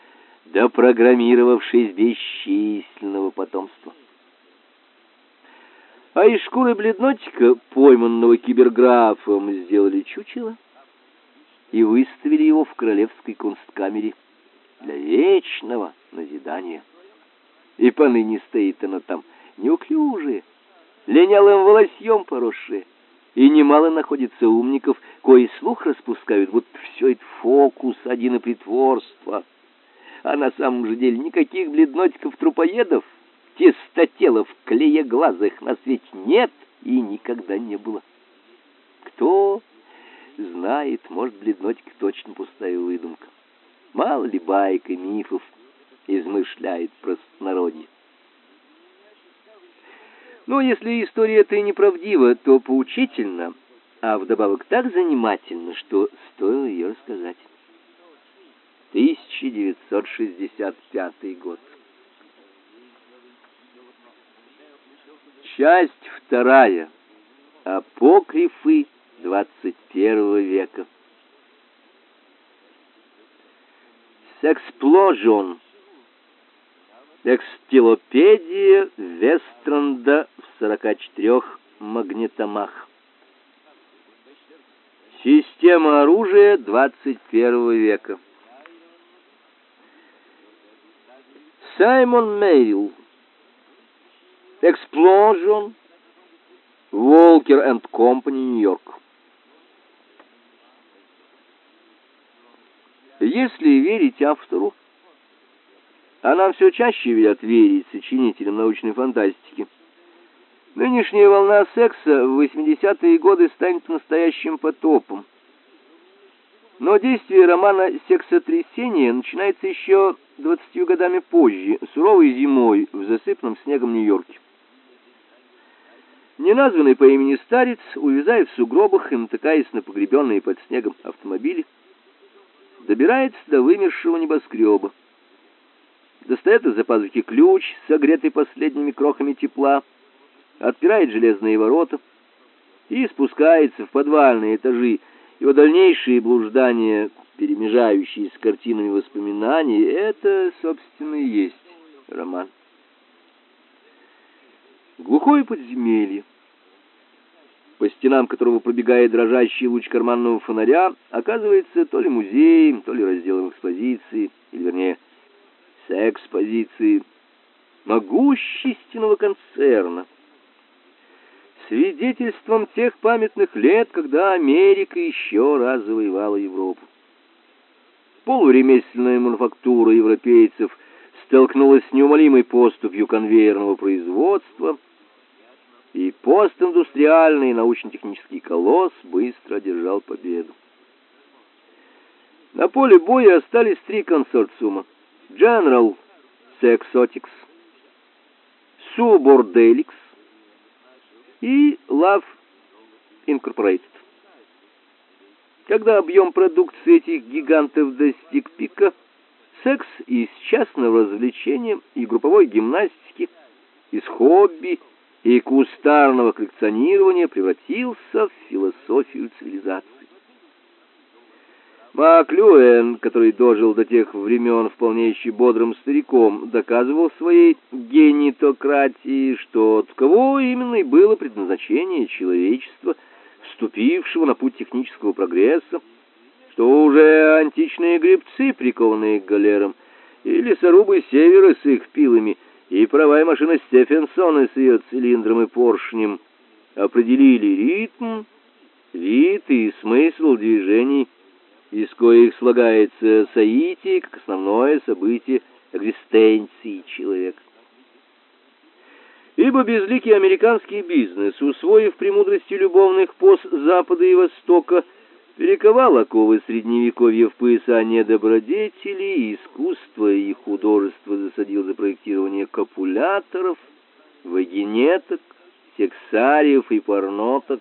Speaker 1: допрограммировавшись бесчисленного потомства а из шкуры бледнотика, пойманного киберграфом, сделали чучело и выставили его в королевской кунсткамере для вечного назидания. И поныне стоит оно там неуклюжее, линялым волосьем поросшее, и немало находится умников, кои слух распускают, вот все это фокус, один и притворство. А на самом же деле никаких бледнотиков-трупоедов тестотелов, клееглазых на свете нет и никогда не было. Кто знает, может, бледнотик точно пустая выдумка. Мало ли байк и мифов измышляет простонародье. Но если история эта и неправдива, то поучительна, а вдобавок так занимательна, что стоило ее рассказать. 1965 год. Часть вторая. Апокрифы первого века. Секспложон. Экстилопедия Вестранда в 44 магнитомах. Система оружия 21 века. Саймон Мейл. Explosion. Walker and Company, Нью-Йорк. Если верить автору, а нам все чаще велят верить сочинителям научной фантастики, нынешняя волна секса в 80-е годы станет настоящим потопом. Но действие романа «Сексотрясение» начинается еще двадцатью годами позже, суровой зимой в засыпанном снегом Нью-Йорке. Неназванный по имени старец, увязая в сугробах и натыкаясь на погребенные под снегом автомобили, добирается до вымершего небоскреба. Достает из-за пазухи ключ, согретый последними крохами тепла, отпирает железные ворота и спускается в подвальные этажи. Его дальнейшие блуждания, перемежающие с картинами воспоминаний, это, собственно, и есть роман. Глухое подземелье, по стенам которого пробегает дрожащий луч карманного фонаря, оказывается то ли музеем, то ли разделом экспозиции, или, вернее, секс-позиции могущественного концерна, свидетельством тех памятных лет, когда Америка еще раз завоевала Европу. Полуремесленная мануфактура европейцев столкнулась с неумолимой поступью конвейерного производства, и постиндустриальный научно-технический колосс быстро одержал победу. На поле боя остались три консорциума: General Sexotics, Subordelix и Love Incorporated. Когда объем продукции этих гигантов достиг пика, секс из частного развлечения и групповой гимнастики, из хобби и кустарного коллекционирования превратился в философию цивилизации. Маклюэн, который дожил до тех времен вполне еще бодрым стариком, доказывал своей генитократии, что таково именно и было предназначение человечества, вступившего на путь технического прогресса, что уже античные гребцы, прикованные к галерам, и лесорубы севера с их пилами, и паровая машина Стефенсона с ее цилиндром и поршнем определили ритм, вид и смысл движений из коих слагается соитие как основное событие экзистенции человека. Ибо безликий американский бизнес, усвоив премудрости любовных поз Запада и Востока, перековал оковы средневековья в пояса недобродетели, искусство и художество засадил за проектирование копуляторов, вагинеток, сексариев и порноток,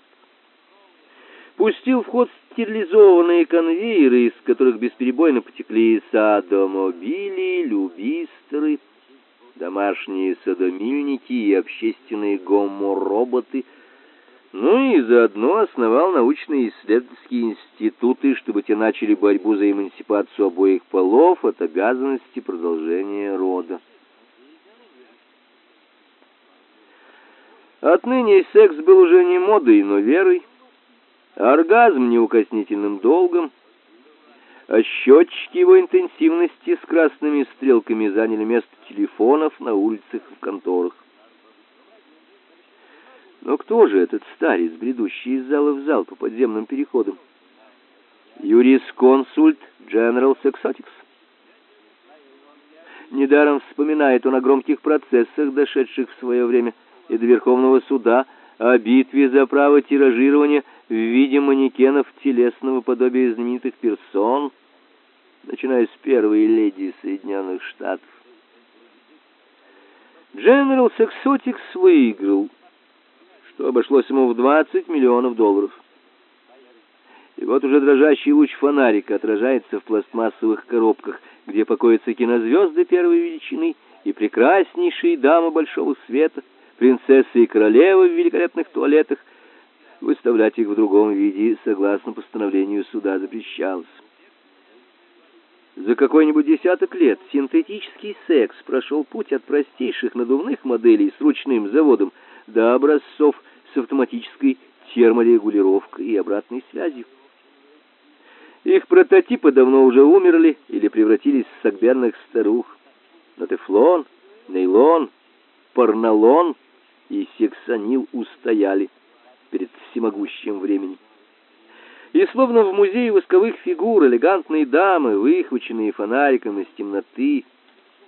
Speaker 1: пустил в ход стерилизованные конвейеры, из которых бесперебойно потекли садомобили, любистеры, домашние садомильники и общественные гомороботы, ну и заодно основал научные исследовательские институты, чтобы те начали борьбу за эмансипацию обоих полов от обязанности продолжения рода. Отныне секс был уже не модой, но верой, оргазм неукоснительным долгом, а счетчики его интенсивности с красными стрелками заняли место телефонов на улицах и в конторах. Но кто же этот старец, бредущий из зала в зал по подземным переходам? Юрисконсульт General Sexotics. Недаром вспоминает он о громких процессах, дошедших в свое время и до Верховного суда, о битве за право тиражирования в виде манекенов телесного подобия знаменитых персон, начиная с первой леди Соединенных Штатов. General Sexotics выиграл, что обошлось ему в 20 миллионов долларов. И вот уже дрожащий луч фонарика отражается в пластмассовых коробках, где покоятся кинозвезды первой величины и прекраснейшие дамы большого света — принцессы и королевы в великолепных туалетах, выставлять их в другом виде, согласно постановлению суда, запрещалось. За какой-нибудь десяток лет синтетический секс прошел путь от простейших надувных моделей с ручным заводом до образцов с автоматической терморегулировкой и обратной связью. Их прототипы давно уже умерли или превратились в сагберных старух. Но тефлон, нейлон, порнолон и сексанил устояли перед всемогущим временем. И словно в музее восковых фигур элегантные дамы, выхваченные фонариком из темноты,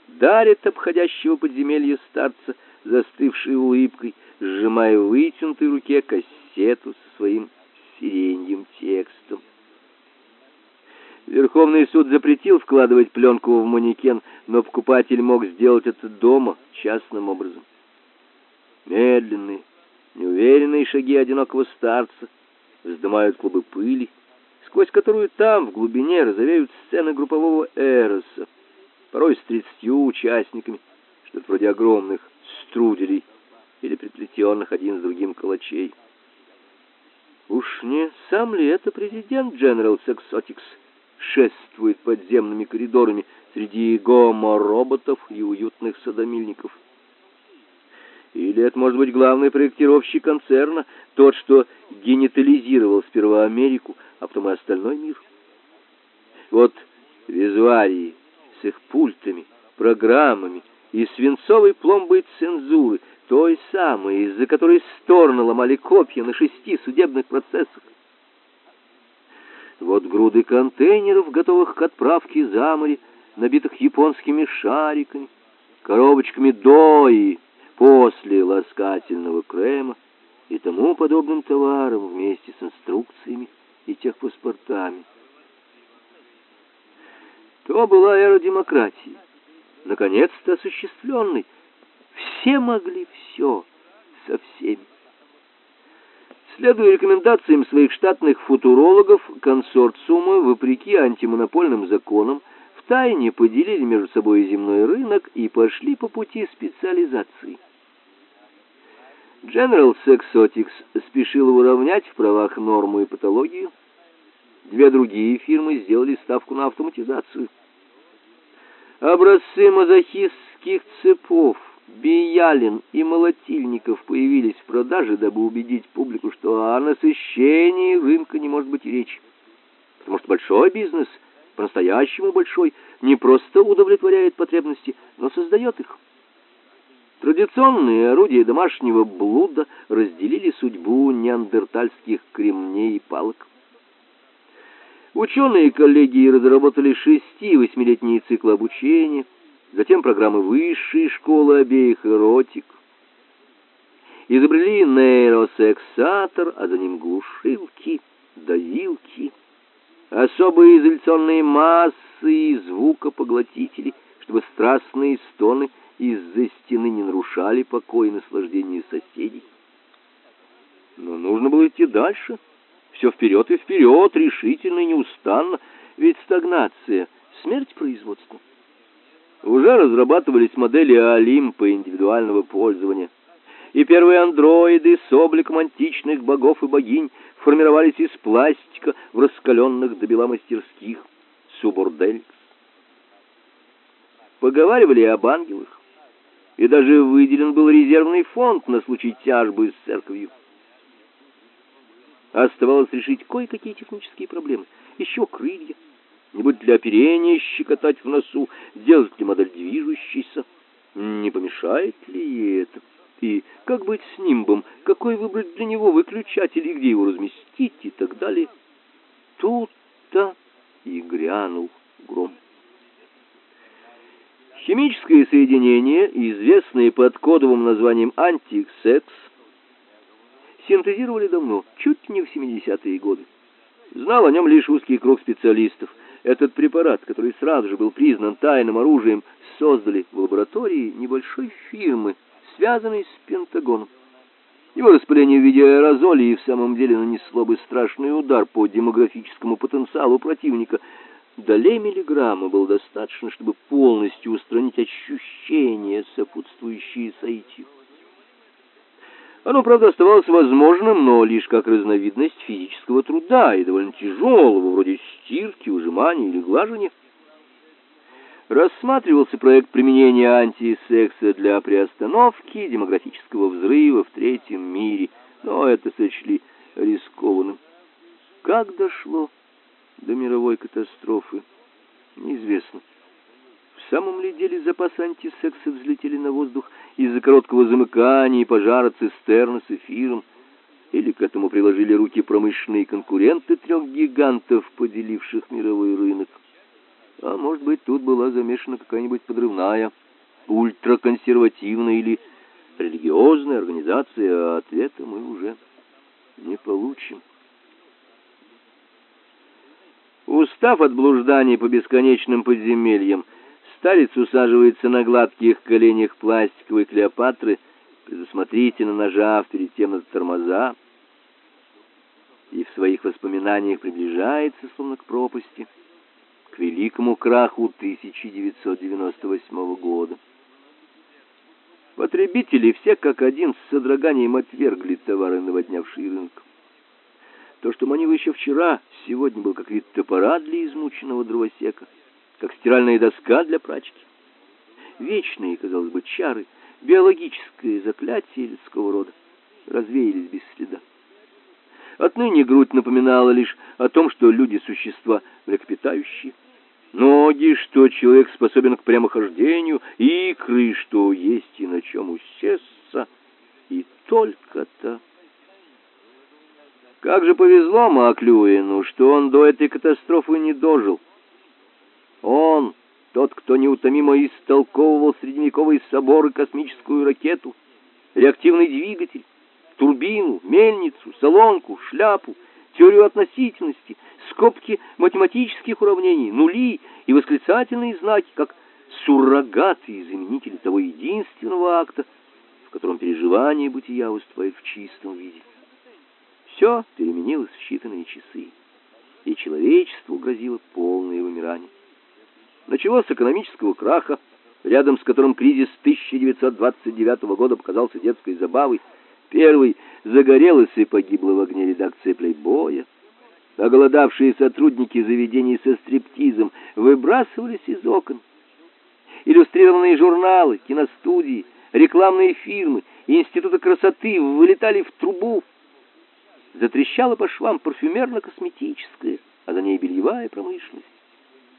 Speaker 1: дарят обходящего подземелье старца застывшей улыбкой, сжимая в вытянутой руке кассету со своим сиреньим текстом. Верховный суд запретил вкладывать пленку в манекен, но покупатель мог сделать это дома, частным образом. Медленные, неуверенные шаги одинокого старца вздымают клубы пыли, сквозь которую там, в глубине, розовеют сцены группового эроса, порой с тридцатью участниками, что-то вроде огромных струделей или приплетенных один с другим калачей. Уж не сам ли это президент General Sexotics шествует подземными коридорами среди гомо-роботов и уютных садомильников? Или это может быть главный проектировщик концерна, тот, что генитализировал сперва Америку, а потом и остальной мир? Вот визуарии с их пультами, программами и свинцовой пломбой цензуры, той самой, из-за которой стороны ломали копья на шести судебных процессах. Вот груды контейнеров, готовых к отправке за море, набитых японскими шариками, коробочками дои, после ласкательного крема и тому подобным товаром вместе с инструкциями и техпаспортами. То была эра демократии, наконец-то осуществленной. Все могли все со всеми. Следуя рекомендациям своих штатных футурологов, консорциумы, вопреки антимонопольным законам, втайне поделили между собой земной рынок и пошли по пути специализации. General Sexotics спешил уравнять в правах норму и патологию. Две другие фирмы сделали ставку на автоматизацию. Образцы мазохистских цепов, биялин и молотильников появились в продаже, дабы убедить публику, что о насыщении рынка не может быть речи. Потому что большой бизнес, по-настоящему большой, не просто удовлетворяет потребности, но создает их. Традиционные орудия домашнего блуда разделили судьбу неандертальских кремней и палок. Ученые коллегии разработали шести-восьмилетние циклы обучения, затем программы высшей школы обеих эротик. Изобрели нейросексатор, а за ним глушилки, давилки, особые изоляционные массы и звукопоглотители, чтобы страстные стоны – из-за стены не нарушали покой и наслаждение соседей. Но нужно было идти дальше. Все вперед и вперед, решительно и неустанно, ведь стагнация — смерть производства. Уже разрабатывались модели Олимпа индивидуального пользования. И первые андроиды с обликом античных богов и богинь формировались из пластика в раскаленных до бела мастерских суборделькс. Поговаривали об ангелах и даже выделен был резервный фонд на случай тяжбы с церковью. Оставалось решить кое-какие технические проблемы. Еще крылья, нибудь для оперения щекотать в носу, делать ли модель движущейся. Не помешает ли это? И как быть с нимбом? Какой выбрать для него выключатель и где его разместить и так далее? Тут-то и грянул гром. Химическое соединение, известное под кодовым названием антисекс, синтезировали давно, чуть не в 70-е годы. Знал о нем лишь узкий круг специалистов. Этот препарат, который сразу же был признан тайным оружием, создали в лаборатории небольшой фирмы, связанной с Пентагоном. Его распыление в виде аэрозоля в самом деле нанесло бы страшный удар по демографическому потенциалу противника – Долей миллиграмма было достаточно, чтобы полностью устранить ощущения, сопутствующие соитию. Оно, правда, оставалось возможным, но лишь как разновидность физического труда и довольно тяжелого, вроде стирки, ужимания или глажения. Рассматривался проект применения антисекса для приостановки демографического взрыва в третьем мире, но это сочли рискованным. Как дошло до мировой катастрофы, неизвестно. Самом ли деле запасы антисекса взлетели на воздух из-за короткого замыкания и пожара цистерны с эфиром, или к этому приложили руки промышленные конкуренты трех гигантов, поделивших мировой рынок. А может быть, тут была замешана какая-нибудь подрывная, ультраконсервативная или религиозная организация, а ответа мы уже не получим. Устав от блужданий по бесконечным подземельям, старец усаживается на гладких коленях пластиковой Клеопатры, предусмотрительно нажав перед тем на тормоза, и в своих воспоминаниях приближается, словно к пропасти, к великому краху 1998 года. Потребители все как один с содроганием отвергли товары, наводнявшие рынок. То, что манил еще вчера, сегодня был как вид топора для измученного дровосека, как стиральная доска для прачки. Вечные, казалось бы, чары, биологическое заклятие людского рода развеялись без следа. Отныне грудь напоминала лишь о том, что люди — существа млекопитающие, ноги, что человек способен к прямохождению, икры, что есть и на чем усесться, и только-то. Как же повезло Маклюину, что он до этой катастрофы не дожил. Он, тот, кто неутомимо истолковывал средневековый собор и космическую ракету, реактивный двигатель, турбину, мельницу, солонку, шляпу, теорию относительности, скобки математических уравнений, нули и восклицательные знаки, как суррогаты и заменители того единственного акта, в котором переживание бытия выступает в чистом виде. Все переменилось в считанные часы, и человечеству грозило полное вымирание. Началось с экономического краха, рядом с которым кризис 1929 года показался детской забавой. Первый загорелась и погибла в огне редакции «Плейбоя». Оголодавшие сотрудники заведений со стриптизом выбрасывались из окон. Иллюстрированные журналы, киностудии, рекламные фирмы, институты красоты вылетали в трубу, затрещала по швам парфюмерно-косметическая, а за ней бельевая промышленность.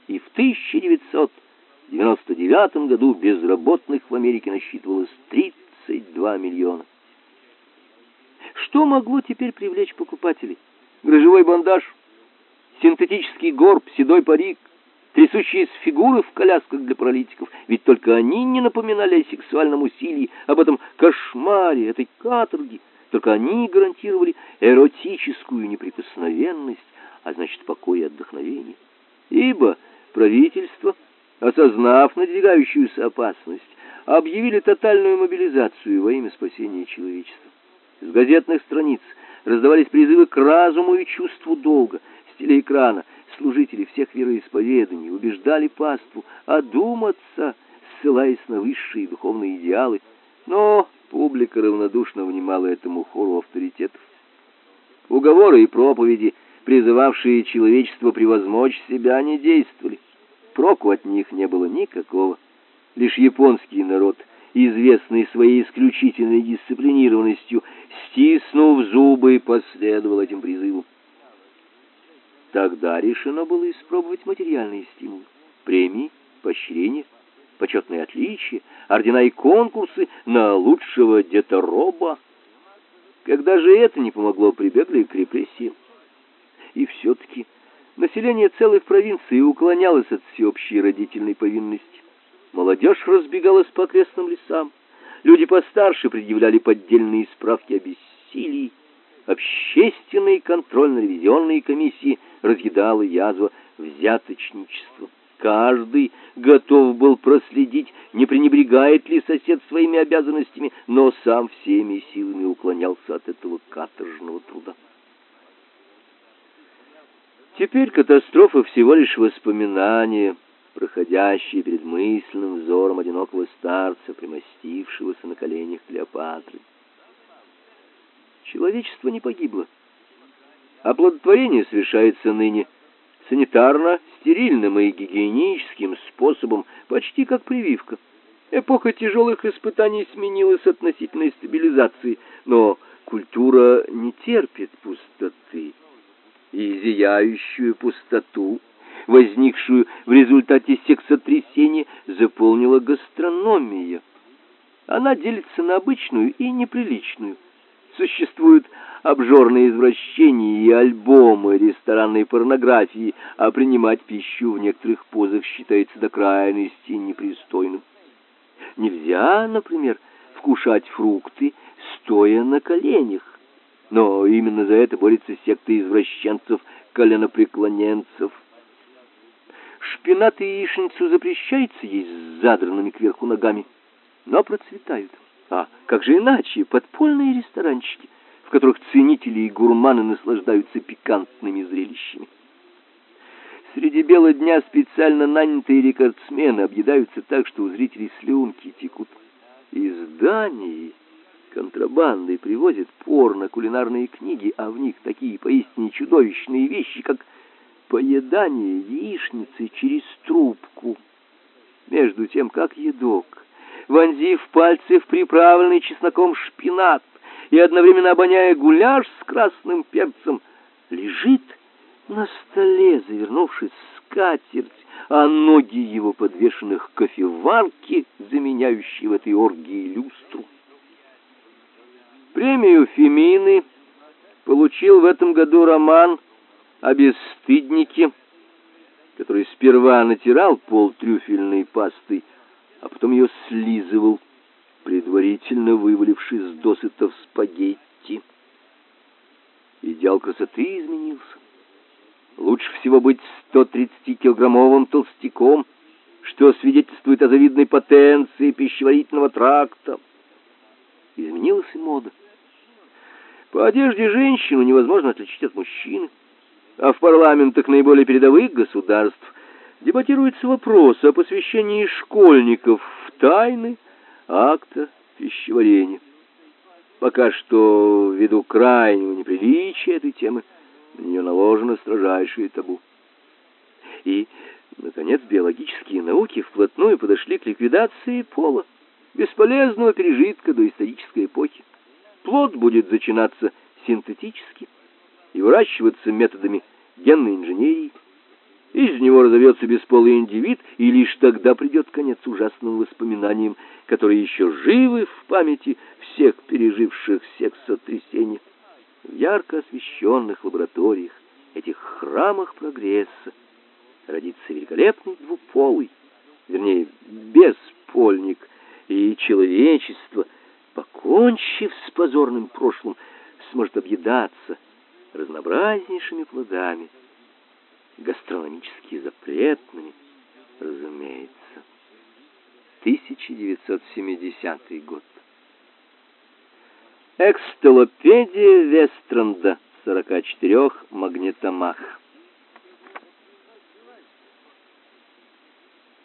Speaker 1: И в 1999 году безработных в Америке насчитывалось 32 миллиона. Что могло теперь привлечь покупателей? Грыжевой бандаж, синтетический горб, седой парик, трясущиеся фигуры в колясках для паралитиков, ведь только они не напоминали о сексуальном усилии, об этом кошмаре, этой каторге, только они гарантировали эротическую неприкосновенность, а значит, покой и отдохновение. Ибо правительство, осознав надвигающуюся опасность, объявили тотальную мобилизацию во имя спасения человечества. С газетных страниц раздавались призывы к разуму и чувству долга. С телеэкрана служители всех вероисповеданий убеждали паству одуматься, ссылаясь на высшие духовные идеалы. Но Публика равнодушно внимала этому хору авторитетов. Уговоры и проповеди, призывавшие человечество превозмочь себя, не действовали. Проку от них не было никакого. Лишь японский народ, известный своей исключительной дисциплинированностью, стиснув зубы, последовал этим призывам. Тогда решено было испробовать материальные стимулы, премии, поощрения, почетные отличия, ордена и конкурсы на лучшего детороба. Когда же это не помогло, прибегли к репрессиям. И все-таки население целых провинций уклонялось от всеобщей родительной повинности. Молодежь разбегалась по окрестным лесам. Люди постарше предъявляли поддельные справки о бессилии. Общественные контрольно-ревизионные комиссии разъедала язва взяточничества. Каждый готов был проследить, не пренебрегает ли сосед своими обязанностями, но сам всеми силами уклонялся от этого каторжного труда. Теперь катастрофа всего лишь воспоминание, проходящее перед мысленным взором одинокого старца, примостившегося на коленях Клеопатры. Человечество не погибло. Оплодотворение совершается ныне санитарно-стерильным и гигиеническим способом, почти как прививка. Эпоха тяжелых испытаний сменилась относительной стабилизацией, но культура не терпит пустоты. И зияющую пустоту, возникшую в результате сексотрясения, заполнила гастрономия. Она делится на обычную и неприличную. Существуют обжорные извращения и альбомы ресторанной порнографии, а принимать пищу в некоторых позах считается до крайности непристойным. Нельзя, например, вкушать фрукты, стоя на коленях. Но именно за это борется секта извращенцев, коленопреклоненцев. Шпинат и яичницу запрещается есть с задранными кверху ногами, но процветают. А как же иначе подпольные ресторанчики, в которых ценители и гурманы наслаждаются пикантными зрелищами? Среди бела дня специально нанятые рекордсмены объедаются так, что у зрителей слюнки текут. Из Дании контрабандой привозят порно-кулинарные книги, а в них такие поистине чудовищные вещи, как поедание яичницы через трубку. Между тем, как едок, вонзив пальцы в приправленный чесноком шпинат и одновременно обоняя гуляш с красным перцем, лежит на столе, завернувшись в скатерть, а ноги его подвешены к кофеварке, заменяющей в этой оргии люстру. Премию Фемины получил в этом году роман о который сперва натирал пол трюфельной пастой, а потом ее слизывал, предварительно вывалившись досыта в спагетти. Идеал красоты изменился. Лучше всего быть 130-килограммовым толстяком, что свидетельствует о завидной потенции пищеварительного тракта. Изменилась и мода. По одежде женщину невозможно отличить от мужчины, а в парламентах наиболее передовых государств дебатируется вопрос о посвящении школьников в тайны акта пищеварения. Пока что, ввиду крайнего неприличия этой темы, на нее наложено строжайшее табу. И, наконец, биологические науки вплотную подошли к ликвидации пола, бесполезного пережитка до исторической эпохи. Плод будет зачинаться синтетически и выращиваться методами генной инженерии. Из него разовьется бесполый индивид, и лишь тогда придет конец ужасным воспоминаниям, которые еще живы в памяти всех переживших сексотрясение в ярко освещенных лабораториях, этих храмах прогресса, родится великолепный двуполый, вернее, беспольник, и человечество, покончив с позорным прошлым, сможет объедаться разнообразнейшими плодами, гастрономически запретными, разумеется. 1970 год. Экстелопедия Вестранда в 44 магнитомах.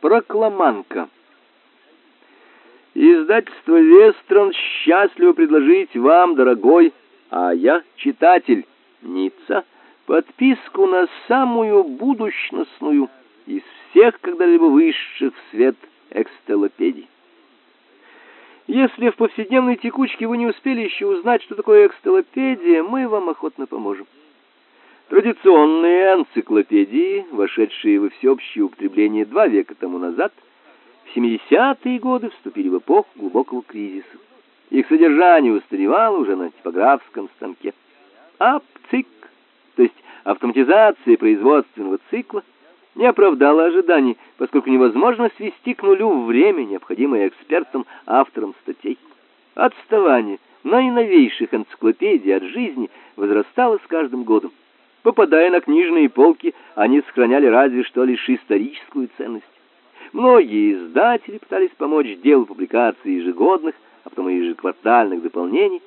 Speaker 1: Прокламанка. Издательство Вестранд счастливо предложить вам, дорогой, а я читатель, Ницца, подписку на самую будущностную из всех когда-либо высших в свет экстелопедий. Если в повседневной текучке вы не успели еще узнать, что такое экстелопедия, мы вам охотно поможем. Традиционные энциклопедии, вошедшие во всеобщее употребление два века тому назад, в 70-е годы вступили в эпоху глубокого кризиса. Их содержание устаревало уже на типографском станке. АПЦИК, то есть автоматизация производственного цикла, не оправдала ожиданий, поскольку невозможно свести к нулю время, необходимое экспертам, авторам статей. Отставание наиновейших энциклопедий от жизни возрастало с каждым годом. Попадая на книжные полки, они сохраняли разве что лишь историческую ценность. Многие издатели пытались помочь делу публикации ежегодных, а потом и ежеквартальных дополнений,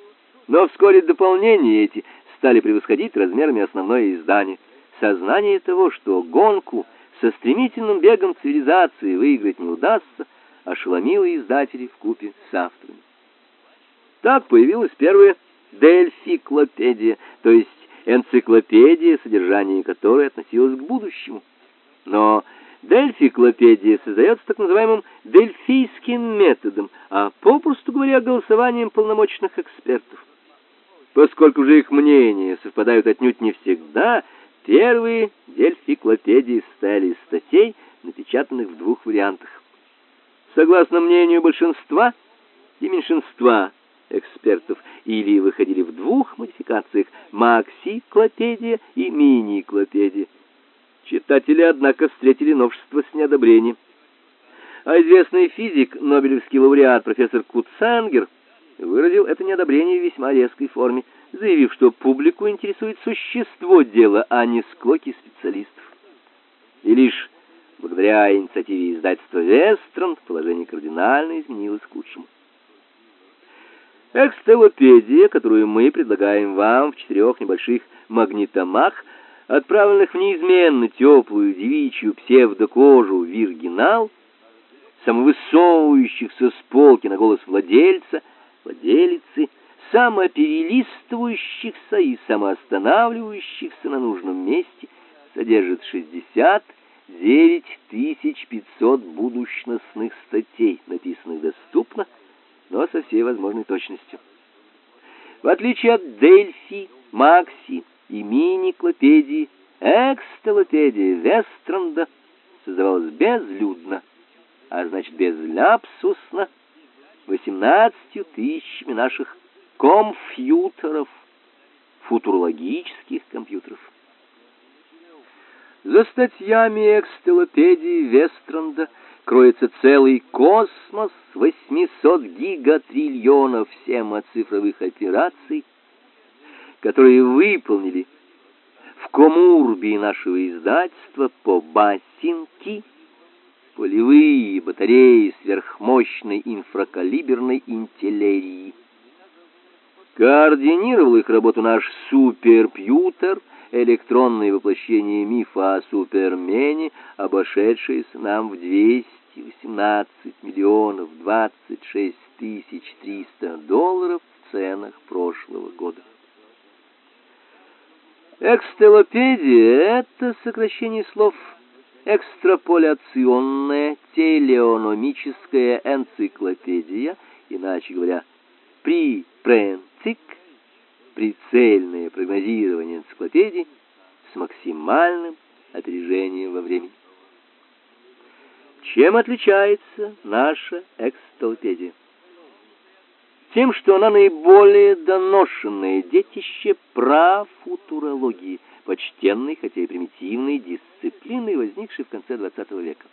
Speaker 1: но вскоре дополнения эти стали превосходить размерами основное издание. Сознание того, что гонку со стремительным бегом цивилизации выиграть не удастся, ошеломило издателей в купе с авторами. Так появилась первая дельфиклопедия, то есть энциклопедия, содержание которой относилось к будущему. Но дельфиклопедия создается так называемым дельфийским методом, а попросту говоря, голосованием полномочных экспертов. Поскольку же их мнения совпадают отнюдь не всегда, Первые дельфиклопедии состояли из статей, напечатанных в двух вариантах. Согласно мнению большинства и меньшинства экспертов, или выходили в двух модификациях: максиклопедия и миниклопедия. Читатели, однако, встретили новшество с неодобрением. А известный физик, нобелевский лауреат профессор Куцангер выразил это неодобрение в весьма резкой форме, заявив, что публику интересует существо дела, а не склоки специалистов. И лишь благодаря инициативе издательства Вестрон положение кардинально изменилось к лучшему. Экстелопедия, которую мы предлагаем вам в четырех небольших магнитомах, отправленных в неизменно теплую девичью псевдокожу виргинал, самовысовывающихся с полки на голос владельца, владелицы, самоперелистывающихся и самоостанавливающихся на нужном месте, содержит 69 500 будущностных статей, написанных доступно, но со всей возможной точностью. В отличие от Дельфи, Макси и мини-клопедии, экстелопедия Вестранда создавалась безлюдно, а значит безляпсусно, восемнадцатью тысячами наших компьютеров, футурологических компьютеров. За статьями экстелопедии Вестранда кроется целый космос 800 гигатриллионов семацифровых операций, которые выполнили в Комурбии нашего издательства по басинки полевые батареи сверхмощной инфракалиберной интеллерии. Координировал их работу наш суперпьютер, электронное воплощение мифа о супермене, обошедшееся нам в 218 миллионов 26 тысяч 300 долларов в ценах прошлого года. Экстелопедия — это сокращение слов экстраполяционная телеономическая энциклопедия, иначе говоря, припренцик, прицельное прогнозирование энциклопедии с максимальным опережением во времени. Чем отличается наша экстелопедия? Тем, что она наиболее доношенное детище профутурологии – почтенной, хотя и примитивной дисциплины, возникшей в конце XX века.